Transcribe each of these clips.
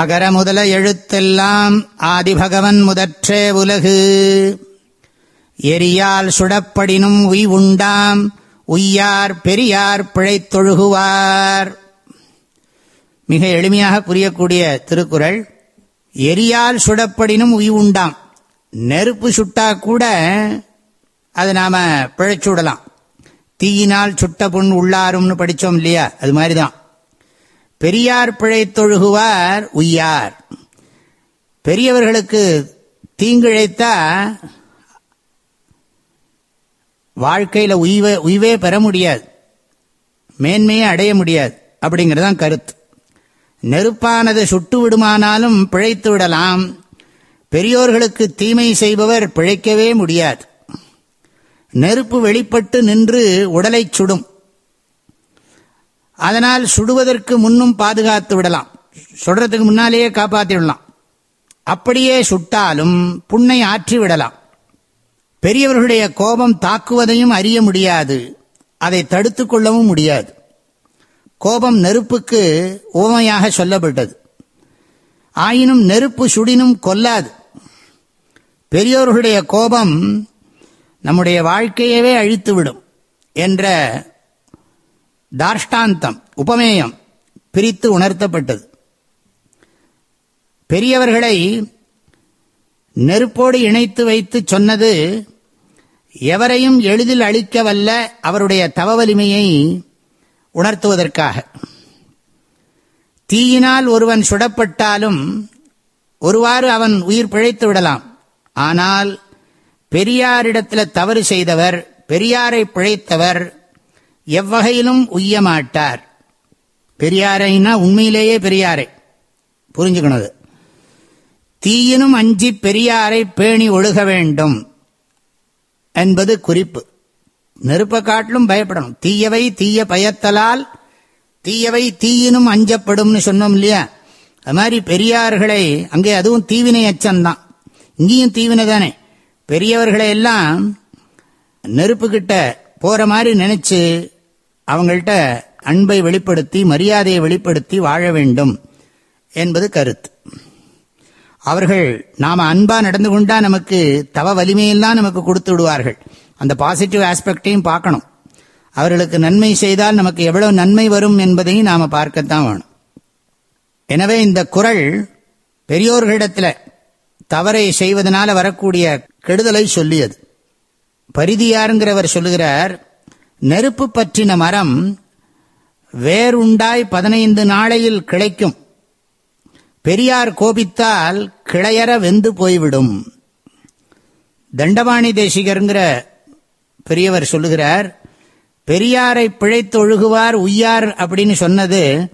அகர முதல எழுத்தெல்லாம் ஆதிபகவன் முதற்றே உலகு. எரியால் சுடப்படினும் உய் உண்டாம் உய்யார் பெரியார் பிழைத்தொழுகுவார் மிக எளிமையாக புரியக்கூடிய திருக்குறள் எரியால் சுடப்படினும் உய் உண்டாம். நெருப்பு சுட்டா கூட அதை நாம பிழைச்சுடலாம் தீயினால் சுட்ட புண் உள்ளாரும்னு படித்தோம் இல்லையா? அது மாதிரி தான் பெரியார் பிழைத்தொழுகுவார் உய்யார். பெரியவர்களுக்கு தீங்கிழைத்தா வாழ்க்கையில் உய்வே உய்வே பெற முடியாது. மேன்மையை அடைய முடியாது. அப்படிங்கிறதான் கருத்து. நெருப்பானது சுட்டு விடுமானாலும் பிழைத்து விடலாம். பெரியோர்களுக்கு தீமை செய்பவர் பிழைக்கவே முடியாது. நெருப்பு வெளிப்பட்டு நின்று உடலை சுடும். அதனால் சுடுவதற்கு முன்னும் பாதுகாத்து விடலாம். சுடுறதுக்கு முன்னாலேயே காப்பாற்றி விடலாம். அப்படியே சுட்டாலும் புண்ணை ஆற்றி விடலாம். பெரியவர்களுடைய கோபம் தாக்குவதையும் அறிய முடியாது. அதை தடுத்து கொள்ளவும் முடியாது. கோபம் நெருப்புக்கு உவமையாக சொல்லப்பட்டது. ஆயினும் நெருப்பு சுடினும் கொல்லாது. பெரியோர்களுடைய கோபம் நம்முடைய வாழ்க்கையவே அழித்துவிடும் என்ற தார்ஷ்டாந்தம் உபமேயம் பிரித்து உணர்த்தப்பட்டது. பெரியவர்களை நெருப்போடு இணைத்து வைத்து சொன்னது எவரையும் எளிதில் அழிக்க வல்ல அவருடைய தவ வலிமையை உணர்த்துவதற்காக. தீயினால் ஒருவன் சுடப்பட்டாலும் ஒருவாறு அவன் உயிர் பிழைத்து விடலாம். ஆனால் பெரியாரிடத்தில் தவறு செய்தவர் பெரியாரை பிழைத்தவர் எவ்வகையிலும் உய்ய மாட்டார். பெரியாரைனா உண்மையிலேயே பெரியாரை. புரிஞ்சுக்கணும் தீயினும் அஞ்சி பெரியாரை பேணி ஒழுக வேண்டும் என்பது குறிப்பு. நெருப்ப காட்டிலும் பயப்படணும். தீயவை தீய பயத்தலால் தீயவை தீயினும் அஞ்சப்படும்னு சொன்னோம் இல்லையா? அது மாதிரி பெரியார்களை அங்கே அதுவும் தீவினை அச்சம்தான் இங்கேயும் தீவினை தானே. பெரியவர்களை எல்லாம் நெருப்புக்கிட்ட போற மாதிரி நினைச்சு அவங்கள்ட்ட அன்பை வெளிப்படுத்தி மரியாதையை வெளிப்படுத்தி வாழ வேண்டும் என்பது கருத்து. அவர்கள் நாம் அன்பா நடந்து கொண்டா நமக்கு தவ வலிமையெல்லாம் நமக்கு கொடுத்து விடுவார்கள். அந்த பாசிட்டிவ் ஆஸ்பெக்டையும் பார்க்கணும். அவர்களுக்கு நன்மை செய்தால் நமக்கு எவ்வளவு நன்மை வரும் என்பதையும் நாம் பார்க்கத்தான் வேணும். எனவே இந்த குரல் பெரியோர்களிடத்தில் தவறை செய்வதனால வரக்கூடிய கெடுதலை சொல்லியது. பரிதியாருங்கிறவர் சொல்லுகிறார் நெருப்பு பற்றின மரம் வேறுண்டாய் பதினைந்து நாளையில் கிளைக்கும். பெரியார் கோபித்தால் கிளையற வெந்து போய்விடும். தண்டபாணி தேசிகருங்கிற பெரியவர் சொல்லுகிறார் பெரியாரை பிழைத்து ஒழுகுவார் உய்யார் அப்படின்னு சொன்னது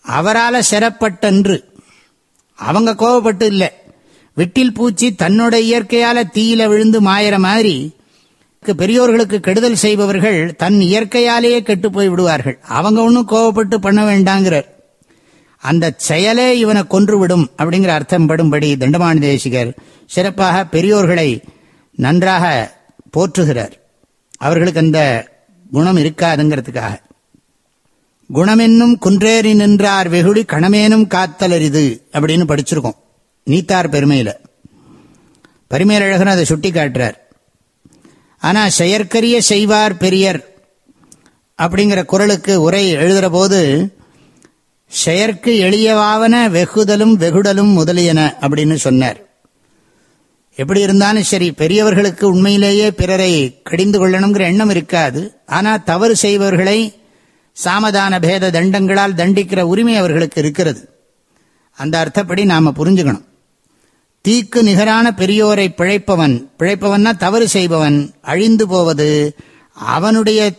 அவரால் சிறப்பட்டன்று. அவங்க கோபப்பட்டு இல்லை. விட்டில் பூச்சி தன்னோட இயற்கையால தீயில விழுந்து மாயிற மாதிரி பெரியோர்களுக்கு கெடுதல் செய்பவர்கள் தன் இயற்கையாலேயே கெட்டு போய் விடுவார்கள். அவங்க ஒன்றும் கோவப்பட்டு பண்ண வேண்டாங்கிறார். அந்த செயலே இவனை கொன்றுவிடும் அப்படிங்கிற அர்த்தம் படும்படி தண்டமான தேசிகர் சிறப்பாக பெரியோர்களை நன்றாக போற்றுகிறார். அவர்களுக்கு அந்த குணம் இருக்காதுங்கிறதுக்காக. குணமென்னும் குன்றேறி நின்றார் வெகுடி கணமேனும் காத்தலரிது அப்படின்னு படிச்சிருக்கோம். நீத்தார் பெருமையில். பரிமேலழகன் அதை சுட்டி காட்டுறார் ஆனால் செயற்கரிய செய்வார் பெரியர் அப்படிங்கிற குரலுக்கு உரை எழுதுகிற போது செயற்கு எளியவாவன வெகுதலும் வெகுடலும் முதலியன அப்படின்னு சொன்னார். எப்படி இருந்தாலும் சரி பெரியவர்களுக்கு உண்மையிலேயே பிறரை கடிந்து கொள்ளணுங்கிற எண்ணம் இருக்காது. ஆனால் தவறு செய்பவர்களை சாமதான பேத தண்டங்களால் தண்டிக்கிற உரிமை அவர்களுக்கு இருக்கிறது. அந்த அர்த்தப்படி நாம் புரிஞ்சுக்கணும். தீக்கு நிகரான பெரியோரை பிழைப்பவன் பிழைப்பவன்னா தவறு செய்பவன் அழிந்து போவது அவனுடைய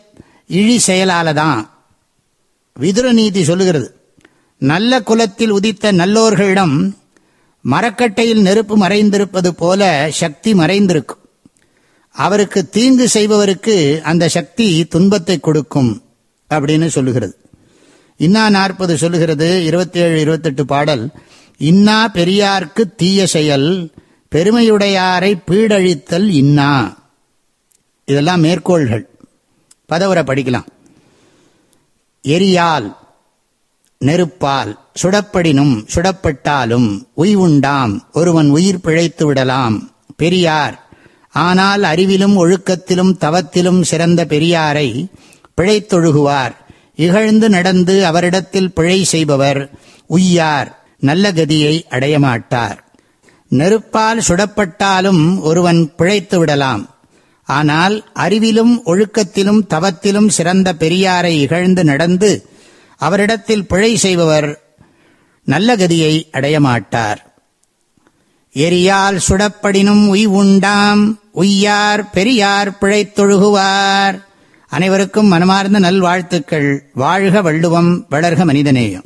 இழி செயலால தான் விதுர நீதி சொல்லுகிறது. நல்ல குலத்தில் உதித்த நல்லோர்களிடம் மரக்கட்டையில் நெருப்பு மறைந்திருப்பது போல சக்தி மறைந்திருக்கும். அவருக்கு தீங்கு செய்பவருக்கு அந்த சக்தி துன்பத்தை கொடுக்கும் அப்படின்னு சொல்லுகிறது. இன்னா நாற்பது சொல்லுகிறது இருபத்தி ஏழு இருபத்தெட்டு பாடல். இன்னா பெரியார்க்கு தீய செயல் பெருமையுடையாரை பீடழித்தல் இன்னா. இதெல்லாம் மேற்கோள்கள். பதவரை படிக்கலாம். எரியால் நெருப்பால் சுடப்படினும் சுடப்பட்டாலும் உய்வுண்டாம் ஒருவன் உயிர் பிழைத்து விடலாம். பெரியார் ஆனால் அறிவிலும் ஒழுக்கத்திலும் தவத்திலும் சிறந்த பெரியாரை பிழைத்தொழுகுவார். இகழ்ந்து நடந்து அவரிடத்தில் பிழை செய்பவர் உய்யார் நல்ல கதியை அடையமாட்டார். நெருப்பால் சுடப்பட்டாலும் ஒருவன் பிழைத்து விடலாம். ஆனால் அறிவிலும் ஒழுக்கத்திலும் தவத்திலும் சிறந்த பெரியாரை இகழ்ந்து நடந்து அவரிடத்தில் பிழை செய்பவர் நல்ல கதியை அடையமாட்டார். எரியால் சுடப்படினும் உய் உண்டாம் உய்யார் பெரியார் பிழைத்தொழுகுவார். அனைவருக்கும் மனமார்ந்த நல்வாழ்த்துக்கள். வாழ்க வள்ளுவம் வளர்க மனிதநேயம்